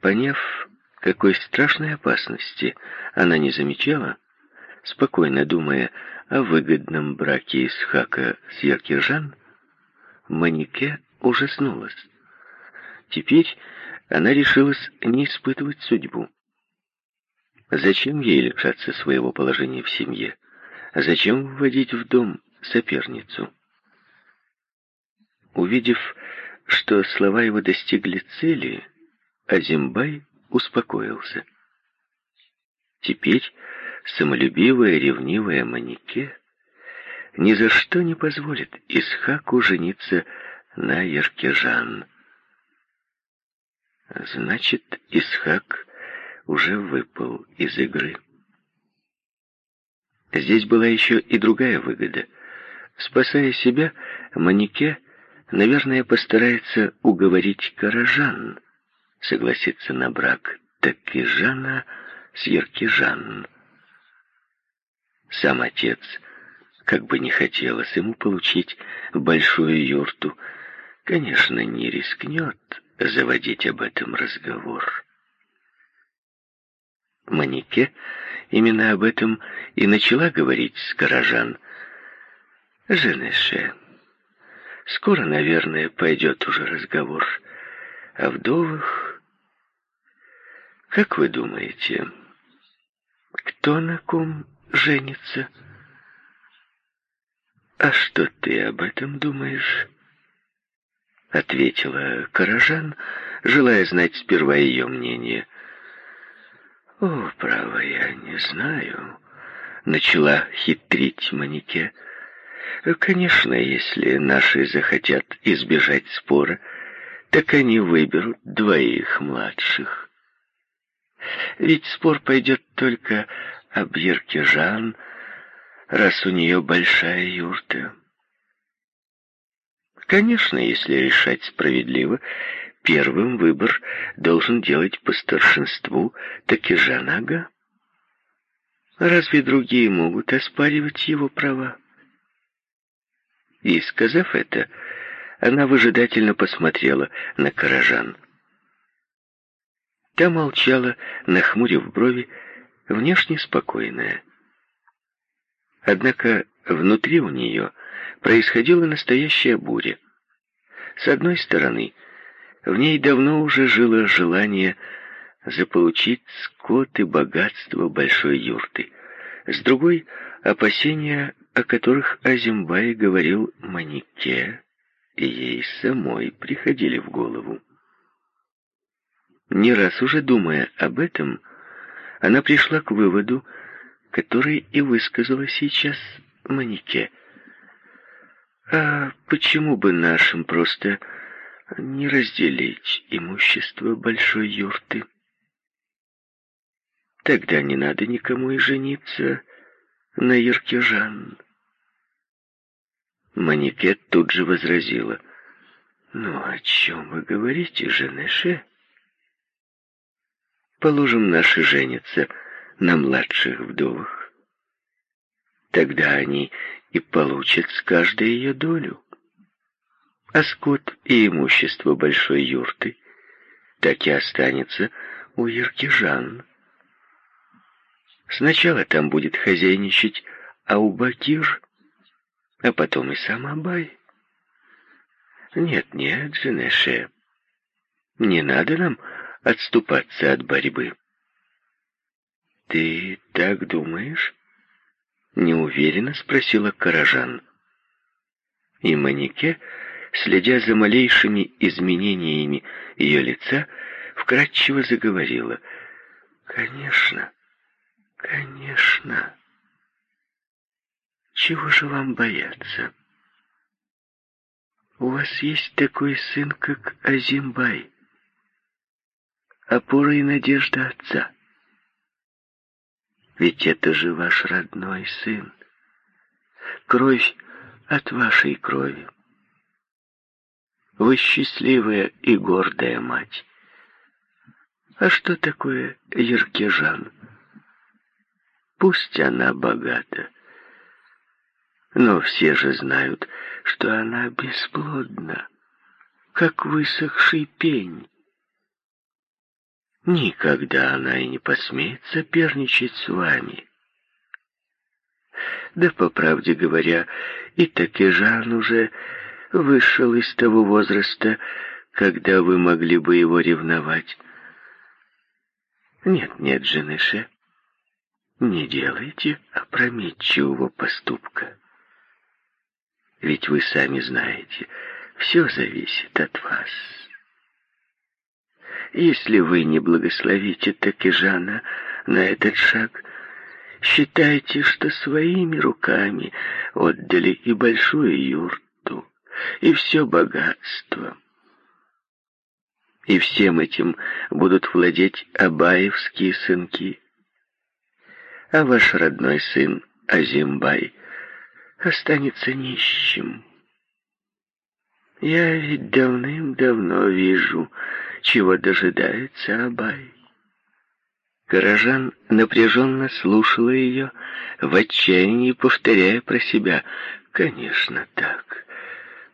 Поняв, какой страшной опасности она не замечала, спокойно думая о выгодном браке Исхака с Яркержан, Манике ужаснулась. Теперь она решилась не испытывать судьбу. Зачем ей лишаться своего положения в семье? Зачем вводить в дом соперницу? Увидев, что слова его достигли цели, Азимбай успокоился. Теперь самолюбивая, ревнивая Манике ни за что не позволит Исхаку жениться на Еркежан. Значит, Исхак уже выпал из игры. Здесь была еще и другая выгода. Спасая себя, Манике, наверное, постарается уговорить Каражан согласиться на брак Такижана с Еркижан. Сам отец, как бы не хотелось ему получить большую юрту, конечно, не рискнет заводить об этом разговор. Манике именно об этом и начала говорить с горожан. «Женеше, скоро, наверное, пойдет уже разговор о вдовах. Как вы думаете, кто на ком женится?» «А что ты об этом думаешь?» Ответила Каражан, желая знать сперва ее мнение. «О, право, я не знаю», — начала хитрить Манике. «Конечно, если наши захотят избежать спора, так они выберут двоих младших. Ведь спор пойдет только об Ерке Жан, раз у нее большая юрта. Конечно, если решать справедливо, первым выбор должен делать по старшинству таки Жанага. Разве другие могут оспаривать его права? И, сказав это, она выжидательно посмотрела на Каражан. Та молчала, нахмурив брови, внешне спокойная. Однако внутри у нее происходила настоящая буря. С одной стороны, в ней давно уже жило желание заполучить скот и богатство большой юрты. С другой — опасения, о которых Азимбай говорил Манике, и ей самой приходили в голову. Не раз уже думая об этом, она пришла к выводу, который и высказала сейчас Манике. А почему бы нашим просто не разделить имущество большой юрты? Тогда не надо никому и жениться на Еркежан. Маникет тут же возразила. «Ну, о чем вы говорите, Женеше?» «Положим, наши женятся на младших вдовах. Тогда они и получат с каждой ее долю. А скот и имущество большой юрты так и останется у Еркижан. Сначала там будет хозяйничать Аубакир, а потом и сам Абай. Нет-нет, Женеше, не надо нам отступаться от борьбы. «Ты так думаешь?» Неуверенно спросила Каражан. И Манике, следя за малейшими изменениями ее лица, вкратчиво заговорила. «Конечно, конечно. Чего же вам бояться? У вас есть такой сын, как Азимбай, опора и надежда отца». Ведь это же ваш родной сын. Кровь от вашей крови. Вы счастливая и гордая мать. А что такое Еркежан? Пусть она богата, но все же знают, что она бесплодна, как высохший пень. Никогда она и не посмеет соперничать с вами. Да, по правде говоря, и таки Жан уже вышел из того возраста, когда вы могли бы его ревновать. Нет, нет, Женеше, не делайте опрометчивого поступка. Ведь вы сами знаете, все зависит от вас. Если вы не благословите Такижана на этот шаг, считайте, что своими руками отдали и большую юрту, и все богатство. И всем этим будут владеть абаевские сынки. А ваш родной сын Азимбай останется нищим. Я ведь давным-давно вижу, чего дожидается Абай. Горожан напряженно слушала ее, в отчаянии повторяя про себя. «Конечно так,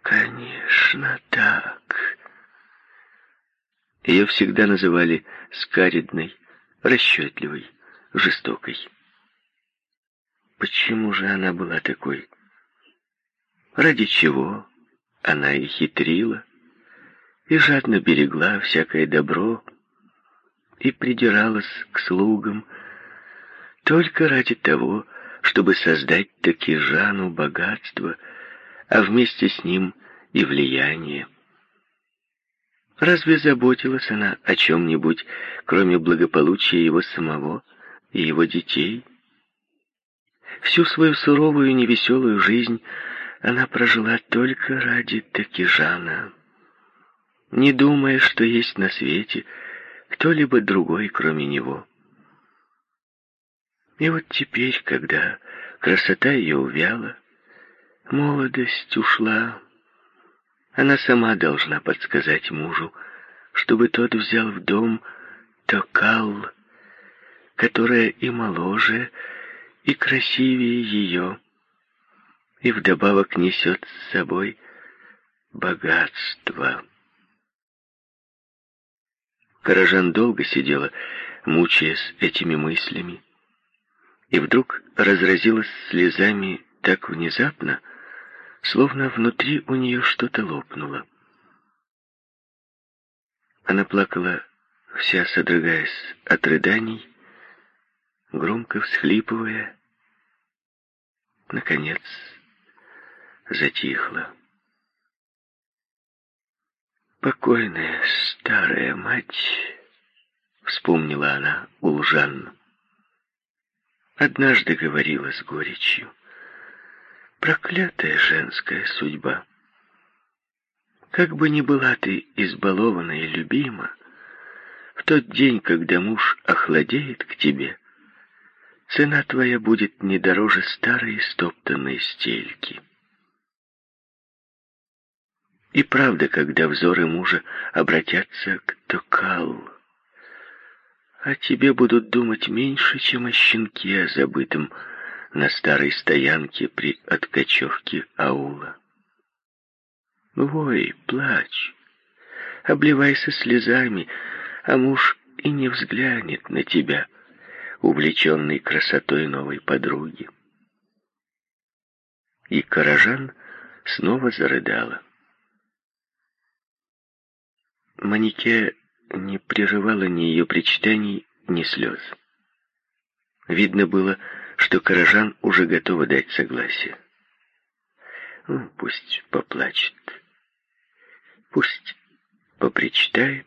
конечно так». Ее всегда называли скаридной, расчетливой, жестокой. Почему же она была такой? Ради чего она и хитрила, и жадно берегла всякое добро, и придиралась к слугам только ради того, чтобы создать таки Жану богатство, а вместе с ним и влияние. Разве заботилась она о чем-нибудь, кроме благополучия его самого и его детей? Всю свою суровую невеселую жизнь она прожила только ради Такижана, не думая, что есть на свете кто-либо другой, кроме него. И вот теперь, когда красота ее увяла, молодость ушла, она сама должна подсказать мужу, чтобы тот взял в дом Токал, которая и моложе, и красивее ее, и вдобавок несет с собой богатство. Каражан долго сидела, мучаясь этими мыслями, и вдруг разразилась слезами так внезапно, словно внутри у нее что-то лопнуло. Она плакала, вся содрогаясь от рыданий, громко всхлипывая. Наконец затихла. Покойная старая мать, вспомнила она Улжан, однажды говорила с горечью, Проклятая женская судьба. Как бы ни была ты избалована и любима, в тот день, когда муж охладеет к тебе, цена твоя будет не дороже старой стоптанной стельки. И правда, когда взоры мужа обратятся к Токал, о тебе будут думать меньше, чем о щенке, забытом на старой стоянке при откачевке аула. Вой, плачь, обливайся слезами, а муж и не взглянет на тебя, увлеченный красотой новой подруги. И Каражан снова зарыдала. Манике не прерывала ни ее причитаний, ни слез. Видно было, что Каражан уже готова дать согласие. Ну, пусть поплачет, пусть попричитает.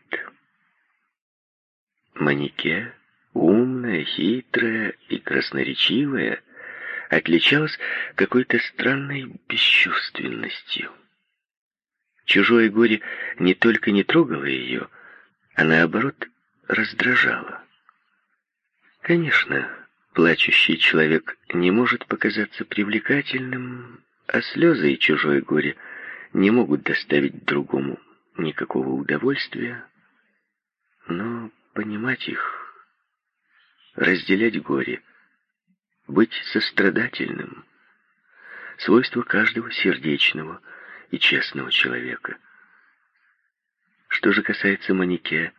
Манике, умная, хитрая и красноречивая, отличалась какой-то странной бесчувственностью. Чужое горе не только не трогало ее, а наоборот раздражало. Конечно, Плачущий человек не может показаться привлекательным, а слезы и чужое горе не могут доставить другому никакого удовольствия. Но понимать их, разделять горе, быть сострадательным — свойство каждого сердечного и честного человека. Что же касается Манике,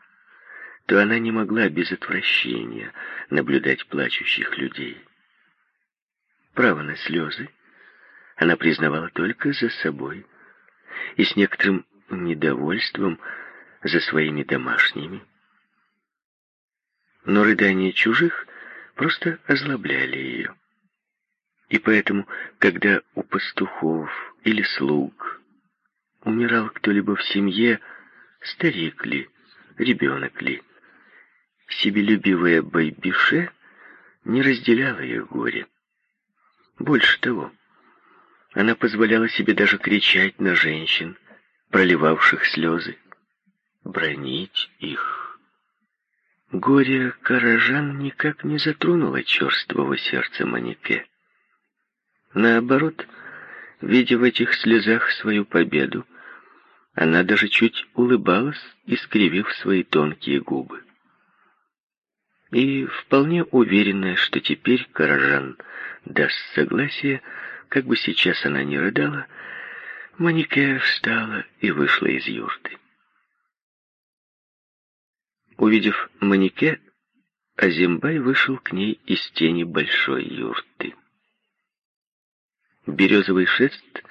то она не могла без отвращения наблюдать плачущих людей. Право на слезы она признавала только за собой и с некоторым недовольством за своими домашними. Но рыдания чужих просто озлобляли ее. И поэтому, когда у пастухов или слуг умирал кто-либо в семье, старик ли, ребенок ли, себелюбивая Байбише не разделяла ее горе. Больше того, она позволяла себе даже кричать на женщин, проливавших слезы, бронить их. Горе Каражан никак не затронуло черствого сердца Манике. Наоборот, видя в этих слезах свою победу, она даже чуть улыбалась, искривив свои тонкие губы. И вполне уверенная, что теперь Каражан даст согласие, как бы сейчас она ни рыдала, Манике встала и вышла из юрты. Увидев Манике, Азимбай вышел к ней из тени большой юрты. Березовый шест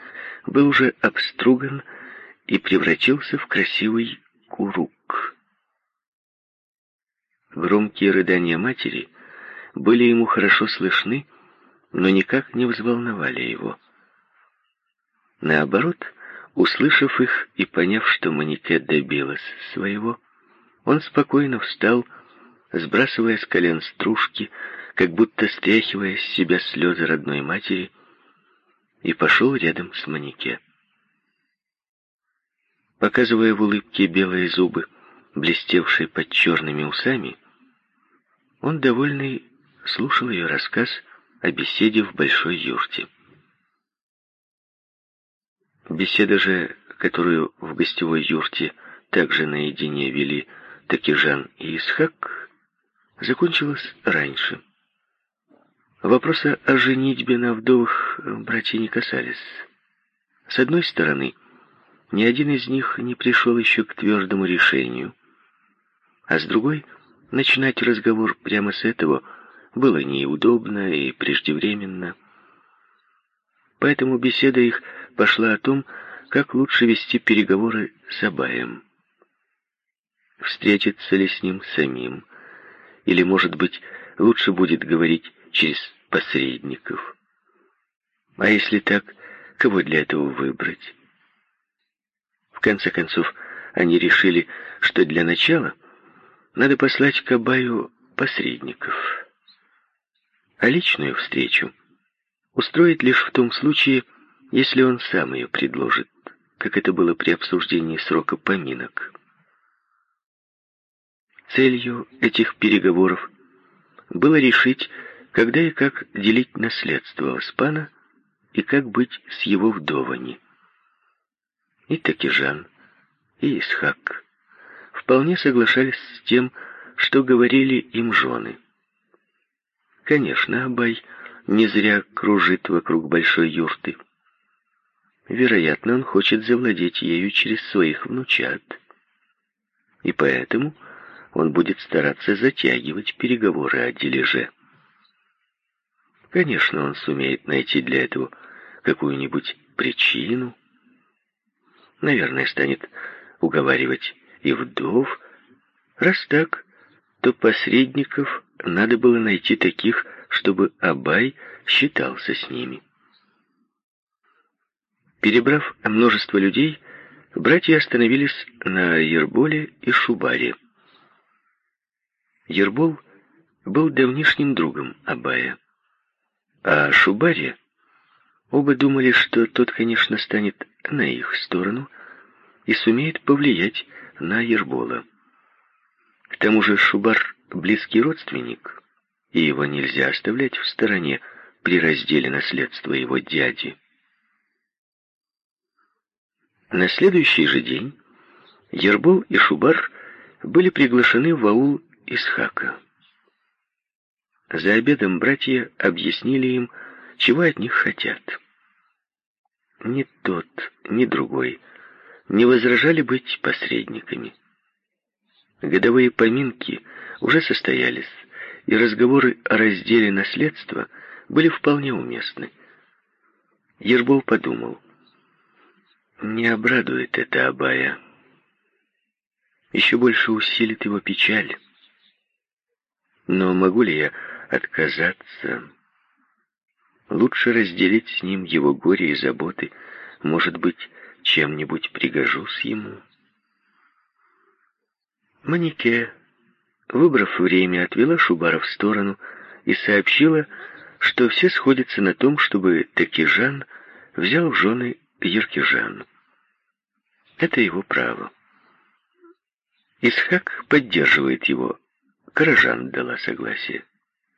был уже обструган и превратился в красивый курук. Громкие рыдания матери были ему хорошо слышны, но никак не взволновали его. Наоборот, услышав их и поняв, что Манике добилась своего, он спокойно встал, сбрасывая с колен стружки, как будто стряхивая с себя слезы родной матери, и пошел рядом с Манике. Показывая в улыбке белые зубы, блестевшие под черными усами, он, довольный, слушал ее рассказ о беседе в большой юрте. Беседа же, которую в гостевой юрте также наедине вели Такижан и Исхак, закончилась раньше. Вопроса о женитьбе на вдовах братья не касались. С одной стороны, ни один из них не пришел еще к твердому решению, а с другой, начинать разговор прямо с этого – было неудобно и преждевременно. Поэтому беседа их пошла о том, как лучше вести переговоры с Абаем. Встретиться ли с ним самим, или, может быть, лучше будет говорить через посредников. А если так, кого для этого выбрать? В конце концов, они решили, что для начала надо послать к Абаю посредников а личную встречу устроить лишь в том случае, если он сам ее предложит, как это было при обсуждении срока поминок. Целью этих переговоров было решить, когда и как делить наследство Оспана и как быть с его вдовами. И Такижан, и Исхак вполне соглашались с тем, что говорили им жены – Конечно, Абай не зря кружит вокруг большой юрты. Вероятно, он хочет завладеть ею через своих внучат. И поэтому он будет стараться затягивать переговоры о дележе. Конечно, он сумеет найти для этого какую-нибудь причину. Наверное, станет уговаривать и вдов. Раз так, то посредников надо было найти таких, чтобы Абай считался с ними. Перебрав множество людей, братья остановились на Ерболе и Шубаре. Ербол был давнишним другом Абая, а Шубаре оба думали, что тот, конечно, станет на их сторону и сумеет повлиять на Ербола. К тому же Шубар близкий родственник, и его нельзя оставлять в стороне при разделе наследства его дяди. На следующий же день Ербол и Шубар были приглашены в аул Исхака. За обедом братья объяснили им, чего от них хотят. Ни тот, ни другой не возражали быть посредниками. Годовые поминки уже состоялись, и разговоры о разделе наследства были вполне уместны. Ербол подумал, не обрадует это Абая. Еще больше усилит его печаль. Но могу ли я отказаться? Лучше разделить с ним его горе и заботы. Может быть, чем-нибудь пригожусь ему. Манике, выбрав время, отвела Шубара в сторону и сообщила, что все сходятся на том, чтобы Такижан взял в жены Еркижан. Это его право. Исхак поддерживает его. Каражан дала согласие.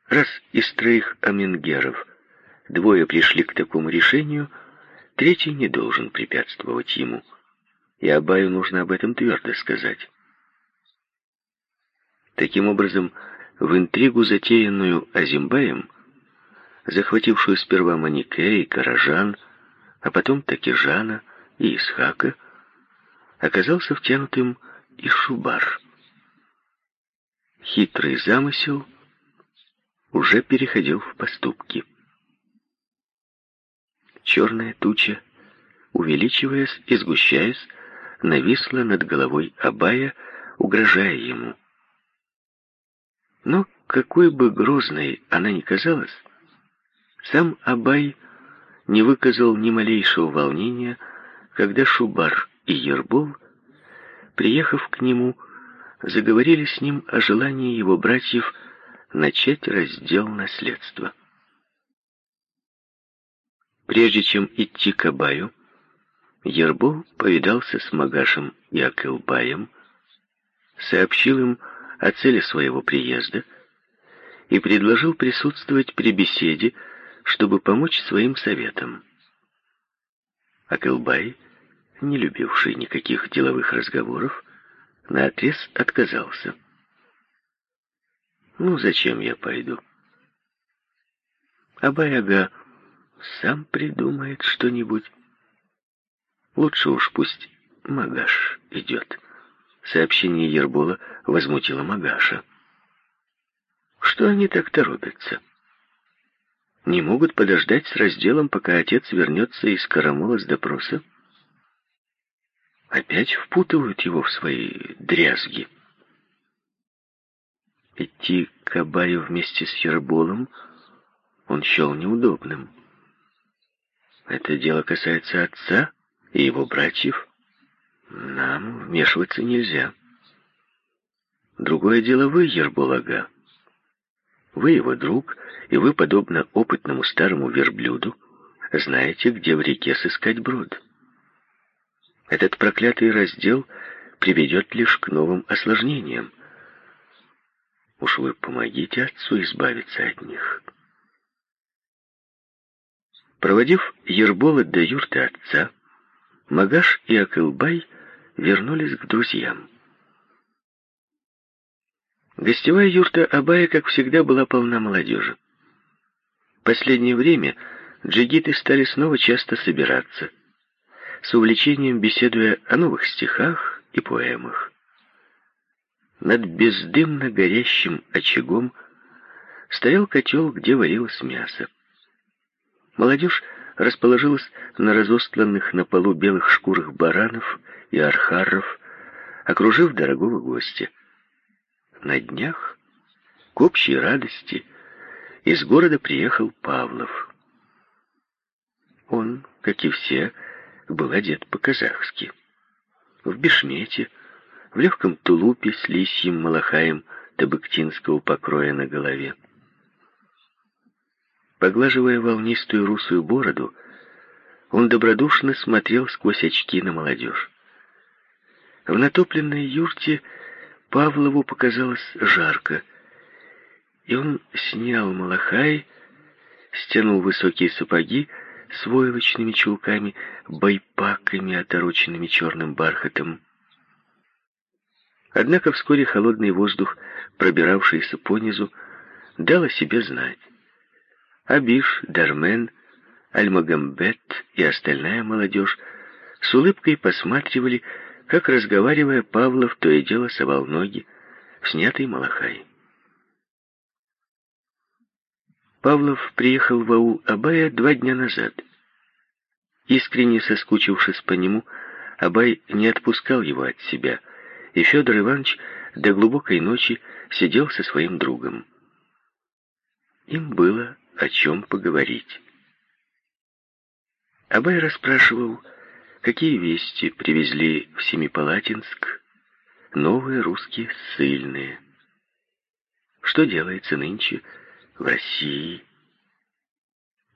Раз из троих амингеров двое пришли к такому решению, третий не должен препятствовать ему. И Абаю нужно об этом твердо сказать. Таким образом, в интригу, затеянную Азимбаем, захватившую сперва Манике и Каражан, а потом Такижана и Исхака, оказался втянутым и Шубар. Хитрый замысел уже переходил в поступки. Черная туча, увеличиваясь и сгущаясь, нависла над головой Абая, угрожая ему. Но какой бы грозной она ни казалась, сам Абай не выказал ни малейшего волнения, когда Шубар и Ербол, приехав к нему, заговорили с ним о желании его братьев начать раздел наследства. Прежде чем идти к Абаю, Ербол повидался с Магашем и Акылбаем, сообщил им о цели своего приезда и предложил присутствовать при беседе, чтобы помочь своим советам. Акылбай, не любивший никаких деловых разговоров, наотрез отказался. «Ну, зачем я пойду?» Абай-ага сам придумает что-нибудь. Лучше уж пусть Магаш идет. Сообщение Ербола возмутило Магаша. Что они так торопятся? Не могут подождать с разделом, пока отец вернется из Карамола с допроса? Опять впутывают его в свои дрязги. Идти к Абаю вместе с Ерболом он счел неудобным. Это дело касается отца и его братьев. Нам вмешиваться нельзя. Другое дело вы, Ерболага. Вы его друг, и вы, подобно опытному старому верблюду, знаете, где в реке сыскать брод. Этот проклятый раздел приведет лишь к новым осложнениям. Уж вы помогите отцу избавиться от них. Проводив Ербола до юрты отца, Магаш и Акылбай вернулись к друзьям. Гостевая юрта Абая, как всегда, была полна молодежи. Последнее время джигиты стали снова часто собираться, с увлечением беседуя о новых стихах и поэмах. Над бездымно горящим очагом стоял котел, где варилось мясо. Молодежь расположилась на разостланных на полу белых шкурах баранов и архаров, окружив дорогого гостя. На днях, к общей радости, из города приехал Павлов. Он, как и все, был одет по-казахски. В бешмете, в легком тулупе с лисьим малахаем табыктинского покроя на голове. Поглаживая волнистую русую бороду, он добродушно смотрел сквозь очки на молодежь. В натопленной юрте Павлову показалось жарко, и он снял малахай, стянул высокие сапоги с войлочными чулками, байпаками, отороченными черным бархатом. Однако вскоре холодный воздух, пробиравшийся понизу, дал о себе знать. Абиш, Дармен, Альмагамбет и остальная молодежь с улыбкой посматривали как, разговаривая, Павлов то и дело совал ноги в снятый Малахай. Павлов приехал в аул Абая два дня назад. Искренне соскучившись по нему, Абай не отпускал его от себя, и Федор Иванович до глубокой ночи сидел со своим другом. Им было о чем поговорить. Абай расспрашивал, какие вести привезли в Семипалатинск новые русские ссыльные. Что делается нынче в России?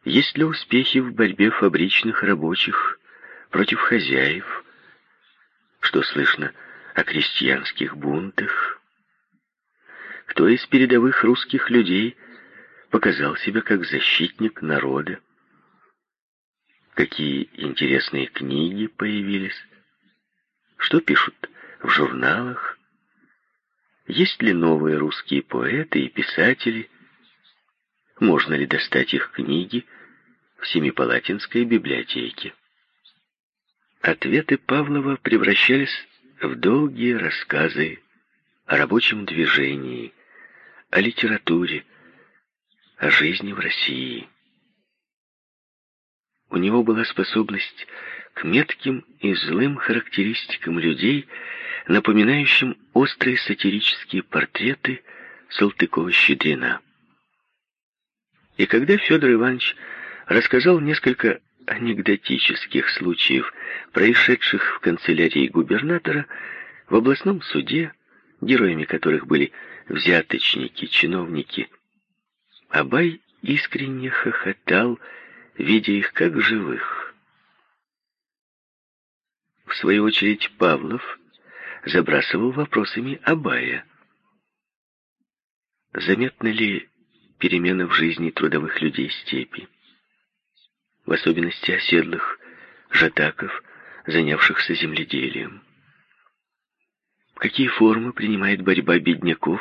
Есть ли успехи в борьбе фабричных рабочих против хозяев? Что слышно о крестьянских бунтах? Кто из передовых русских людей показал себя как защитник народа? Какие интересные книги появились? Что пишут в журналах? Есть ли новые русские поэты и писатели? Можно ли достать их книги в Семипалатинской библиотеке. Ответы Павлова превращались в долгие рассказы о рабочем движении, о литературе, о жизни в России. У него была способность к метким и злым характеристикам людей, напоминающим острые сатирические портреты Салтыкова-Щедрина. И когда Федор Иванович рассказал несколько анекдотических случаев, происшедших в канцелярии губернатора, в областном суде, героями которых были взяточники, чиновники. Абай искренне хохотал, видя их как живых. В свою очередь Павлов забрасывал вопросами Абая. Заметна ли перемена в жизни трудовых людей степи? в особенности оседлых жатаков, занявшихся земледелием. Какие формы принимает борьба бедняков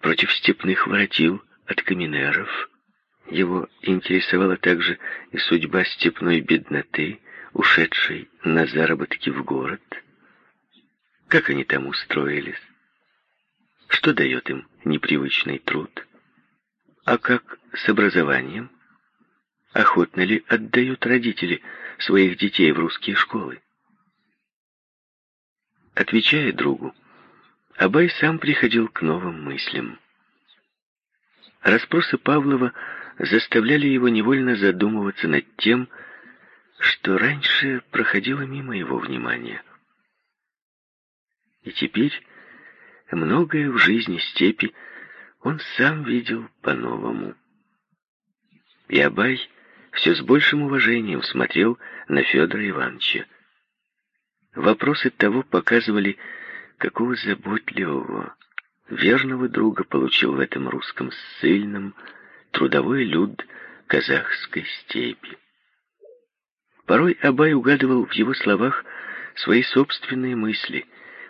против степных воротил от каменеров? Его интересовала также и судьба степной бедноты, ушедшей на заработки в город. Как они там устроились? Что дает им непривычный труд? А как с образованием? охотно ли отдают родители своих детей в русские школы. Отвечая другу, Абай сам приходил к новым мыслям. Распросы Павлова заставляли его невольно задумываться над тем, что раньше проходило мимо его внимания. И теперь многое в жизни степи он сам видел по-новому. И Абай все с большим уважением смотрел на Федора Ивановича. Вопросы того показывали, какого заботливого, верного друга получил в этом русском ссыльном трудовой люд казахской степи. Порой Абай угадывал в его словах свои собственные мысли,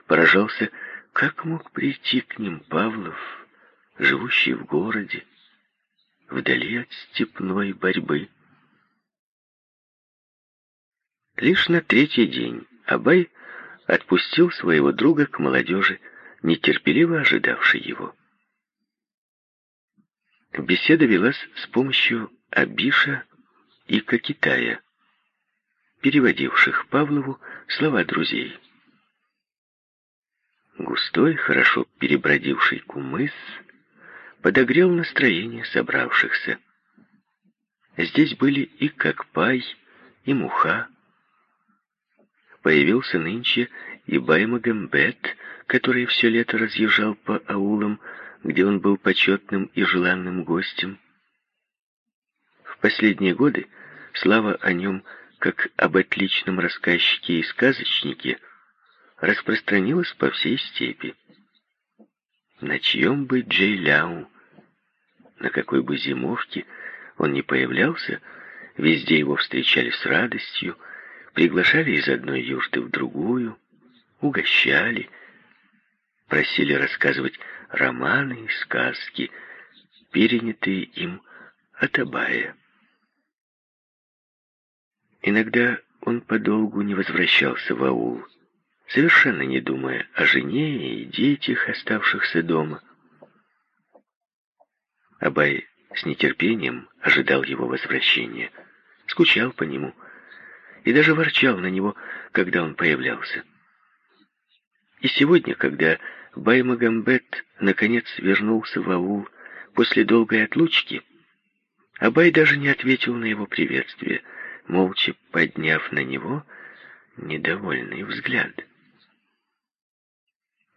поражался, как мог прийти к ним Павлов, живущий в городе, вдали от степной борьбы. Лишь на третий день Абай отпустил своего друга к молодежи, нетерпеливо ожидавшей его. Беседа велась с помощью Абиша и Кокитая, переводивших Павлову слова друзей. Густой, хорошо перебродивший кумыс подогрел настроение собравшихся. Здесь были и Кокпай, и Муха, Появился нынче и Баймагамбет, который все лето разъезжал по аулам, где он был почетным и желанным гостем. В последние годы слава о нем, как об отличном рассказчике и сказочнике, распространилась по всей степи. На чьем бы Джейляу, на какой бы зимовке он ни появлялся, везде его встречали с радостью, приглашали из одной юрты в другую, угощали, просили рассказывать романы и сказки, перенятые им от Абая. Иногда он подолгу не возвращался в аул, совершенно не думая о жене и детях, оставшихся дома. Абай с нетерпением ожидал его возвращения, скучал по нему и даже ворчал на него, когда он появлялся. И сегодня, когда Баймагамбет наконец вернулся в аул после долгой отлучки, Абай даже не ответил на его приветствие, молча подняв на него недовольный взгляд.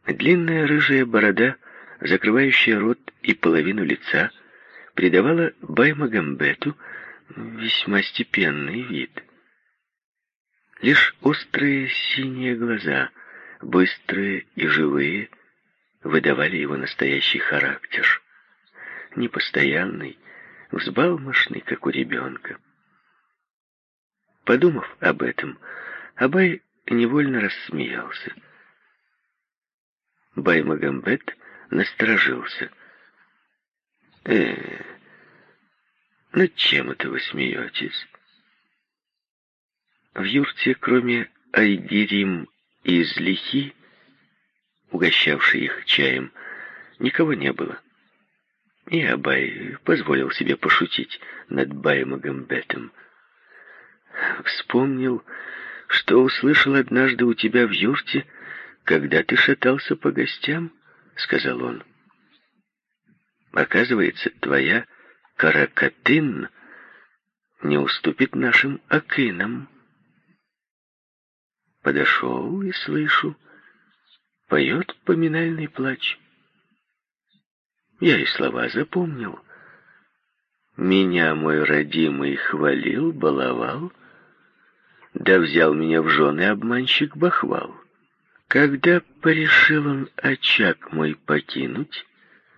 Длинная рыжая борода, закрывающая рот и половину лица, придавала Баймагамбету весьма степенный вид. Лишь острые синие глаза, быстрые и живые, выдавали его настоящий характер. Непостоянный, взбалмошный, как у ребенка. Подумав об этом, Абай невольно рассмеялся. Баймагамбет насторожился. «Э, над чем это вы смеетесь?» В юрте, кроме Айгирим и Злихи, угощавшей их чаем, никого не было. И Абай позволил себе пошутить над Баймагамбетом. Вспомнил, что услышал однажды у тебя в юрте, когда ты шатался по гостям, — сказал он. Оказывается, твоя каракатын не уступит нашим акинам. Подошел и слышу, поет поминальный плач. Я и слова запомнил. Меня мой родимый хвалил, баловал, да взял меня в жены обманщик бахвал. Когда порешил он очаг мой покинуть,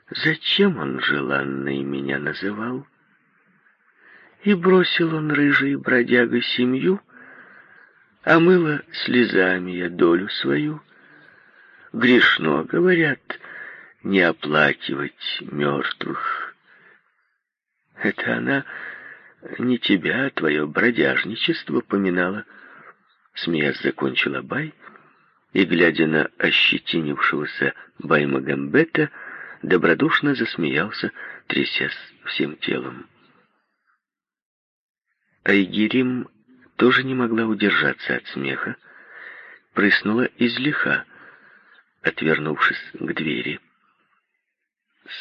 зачем он желанный меня называл? И бросил он рыжий бродяга семью, а мыло слезами я долю свою. Грешно, говорят, не оплакивать мертвых. Это она не тебя, а твое бродяжничество поминала. Смеясь закончила Бай, и, глядя на ощетинившегося Баймагамбета, добродушно засмеялся, трясясь всем телом. Айгирим тоже не могла удержаться от смеха, прыснула из лиха, отвернувшись к двери.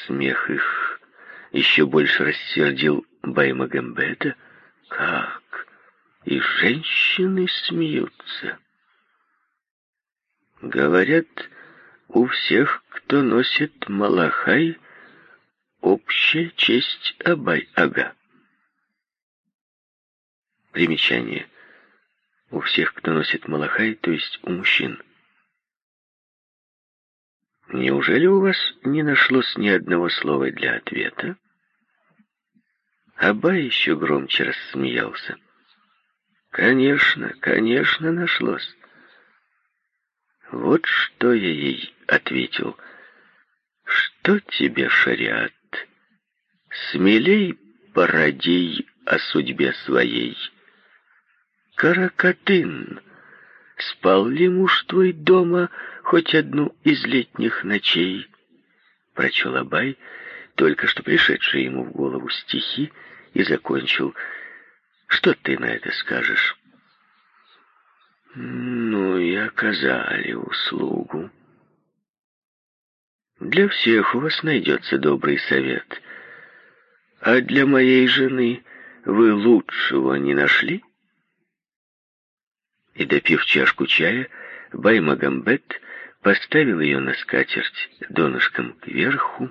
Смех их еще больше рассердил Баймагамбета. Как? И женщины смеются. Говорят, у всех, кто носит малахай, общая честь Абай-ага. Примечание. У всех, кто носит малахай, то есть у мужчин. Неужели у вас не нашлось ни одного слова для ответа? Абай еще громче рассмеялся. Конечно, конечно, нашлось. Вот что я ей ответил. Что тебе, шариат? Смелей породей о судьбе своей. Каракатын, спал ли муж твой дома хоть одну из летних ночей? Прочел Абай, только что пришедшие ему в голову стихи, и закончил. Что ты на это скажешь? Ну и оказали услугу. Для всех у вас найдется добрый совет. А для моей жены вы лучшего не нашли? И, допив чашку чая, Баймагамбет поставил ее на скатерть донышком кверху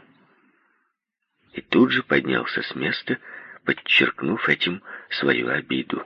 и тут же поднялся с места, подчеркнув этим свою обиду.